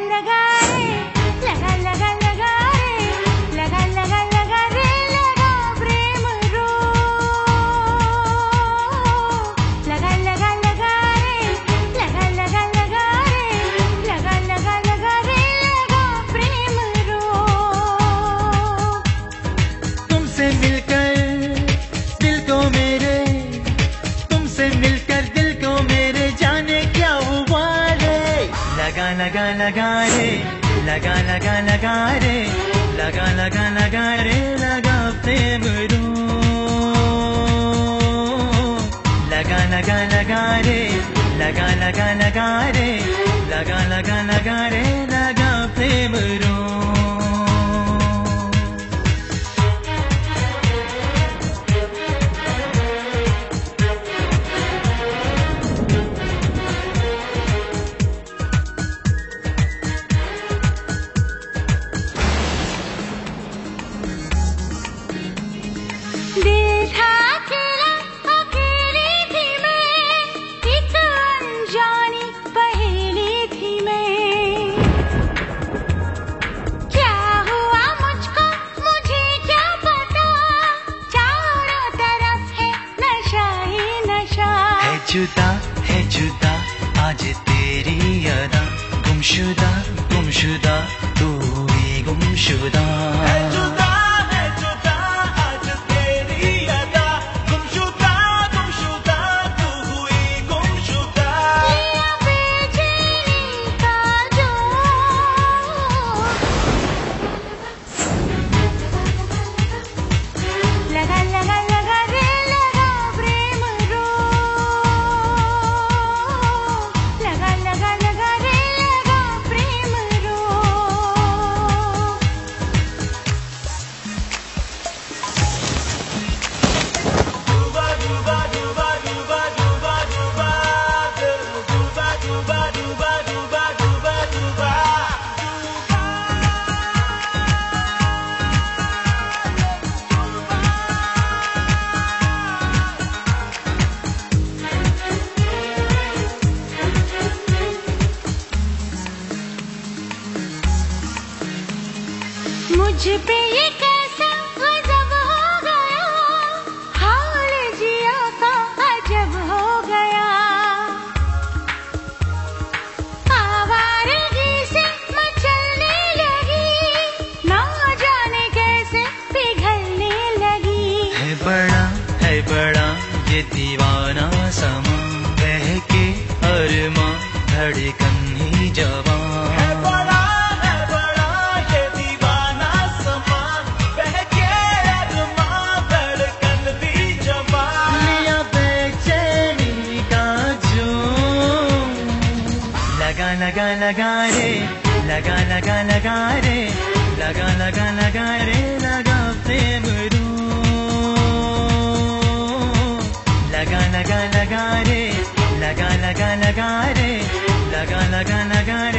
the ragazzi लगा लगा रे, लगा लगा लगा रे, लगा लगा लगा रे, लगा प्रेम रू। लगा लगा लगा रे, लगा लगा लगा रे, लगा लगा लगा रे। जुदा है जुदा आज तेरी अदा गुमशुदा गुमशुदा तू ही गुमशुदा। मुझ पे ये कैसा गजब हो गया? हाल जिया का अजब हो गया। आवारगी से मचलने लगी, ना जाने कैसे पिघलने लगी। है बड़ा है बड़ा ये दीवाना समा बह के अरमा, धड़कन ही जवान। लगा लगा लगा रे, लगा लगा लगा रे, लगा लगा लगा रे, लगा प्रेम रू। लगा लगा लगा रे, लगा लगा लगा रे, लगा लगा लगा